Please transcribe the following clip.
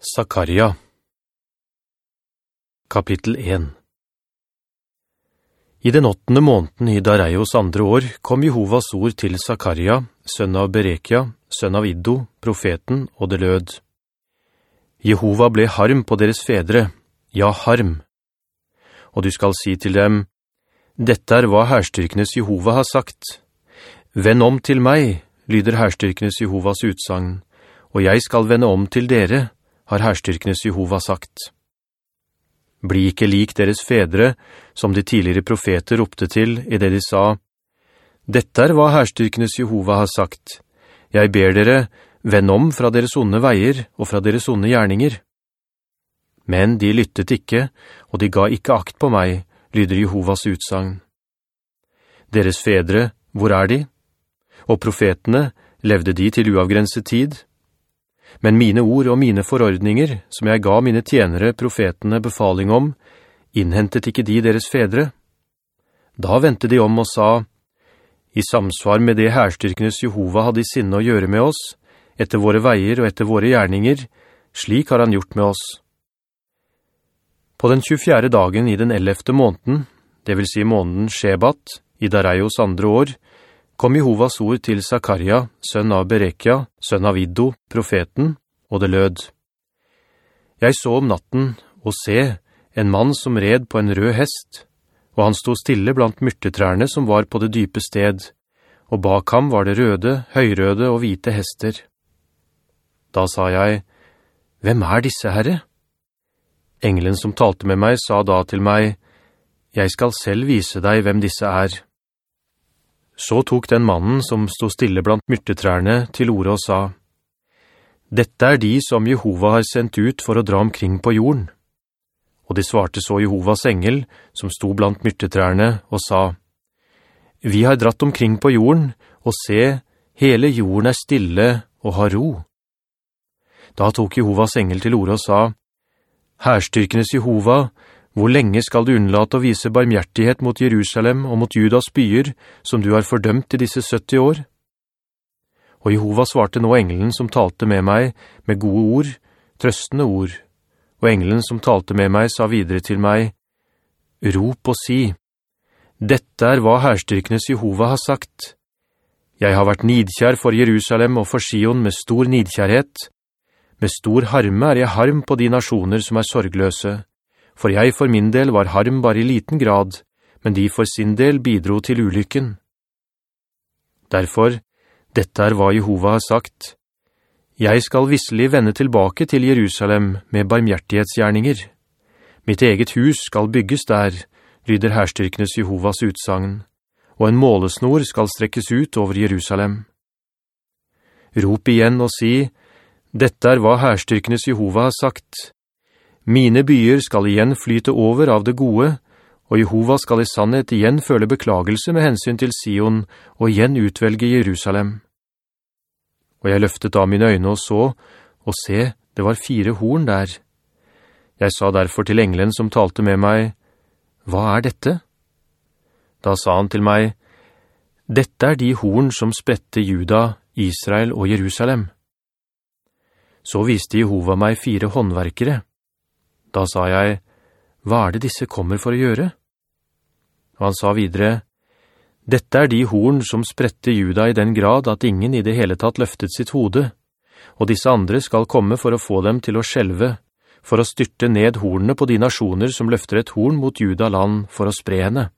Zakaria Kapittel 1 I den åttende måneden i Dareios andre år kom Jehovas ord til Zakaria, sønn av Berekia, sønn av Iddo, profeten, og det lød. Jehova ble harm på deres fedre, ja, harm. Og du skal si til dem, «Dette er hva herstyrkenes Jehova har sagt. Vend om til meg», lyder herstyrkenes Jehovas utsagn, «og jeg skal vende om til dere.» Har herstyrkenes Jehova sagt. Bli ikke lik deres fedre, som de tidligere profeter ropte til i det de sa, «Dette er hva herstyrkenes Jehova har sagt. Jeg ber dere, vend om fra deres onde veier og fra deres onde gjerninger.» Men de lyttet ikke, og de ga ikke akt på meg, lyder Jehovas utsagn. Deres fedre, hvor er de? Og profetene, levde de til uavgrenset tid?» Men mine ord og mine forordninger, som jeg ga mine tjenere, profetene, befaling om, innhentet ikke de deres fedre. Da ventet de om og sa, «I samsvar med det herstyrkenes Jehova hadde i sinne å gjøre med oss, etter våre veier og etter våre gjerninger, slik har han gjort med oss.» På den 24. dagen i den 11. måneden, det vil si måneden Shebat, i Dareios andre år, kom Jehovas ord til Zakaria, sønn av Berekia, sønn av Iddo, profeten, og det lød. Jeg så om natten, og se, en mann som red på en rød hest, og han stod stille blant myrtetrærne som var på det dype sted, og bak ham var det røde, høyrøde og hvite hester. Da sa jeg, «Hvem er disse, Herre?» Engelen som talte med meg sa da til meg, «Jeg skal selv vise deg hvem disse er.» Så tok den mannen som stod stille blant myrtetrærne til ordet og sa, «Dette er de som Jehova har sendt ut for å dra omkring på jorden.» Og de svarte så Jehovas engel, som stod blant myrtetrærne, og sa, «Vi har dratt omkring på jorden, og se, hele jorden er stille og har ro.» Da tok Jehovas engel til ordet og sa, «Herstyrkenes Jehova, hvor lenge skal du unnlate å vise barmhjertighet mot Jerusalem og mot Judas byer, som du har fordømt i disse 70 år? Og Jehova svarte nå engelen som talte med meg med gode ord, trøstende ord. Og engelen som talte med meg sa videre til meg, «Rop og si, dette er hva herstyrkenes Jehova har sagt. Jeg har vært nidkjær for Jerusalem og for Sion med stor nidkjærhet. Med stor harme er jeg harm på de nasjoner som er sorgløse.» For jeg for min del var harm bare i liten grad, men de for sin del bidro til ulykken. Derfor, dette er hva Jehova har sagt. Jeg skal visselig vende tilbake til Jerusalem med barmhjertighetsgjerninger. Mitt eget hus skal bygges der, lyder herstyrkenes Jehovas utsagn, og en målesnor skal strekkes ut over Jerusalem. Rop igjen og si, «Dette er hva herstyrkenes Jehova har sagt. Mine byer skal igjen flyte over av det gode, og Jehova skal i sannhet igjen føle beklagelse med hensyn til Sion, og igjen utvelge Jerusalem. Og jeg løftet av mine øyne og så, og se, det var fire horn der. Jeg sa derfor til engelen som talte med meg, «Hva er dette?» Da sa han til meg, «Dette er de horn som spredte Juda, Israel og Jerusalem.» Så viste Jehova meg fire håndverkere, da sa jeg, hva er det disse kommer for å gjøre? Og han sa videre, dette er de horn som spredte juda i den grad at ingen i det hele tatt løftet sitt hode, og disse andre skal komme for å få dem til å skjelve, for å styrte ned hornene på de nasjoner som løfter et horn mot juda land for å spre henne.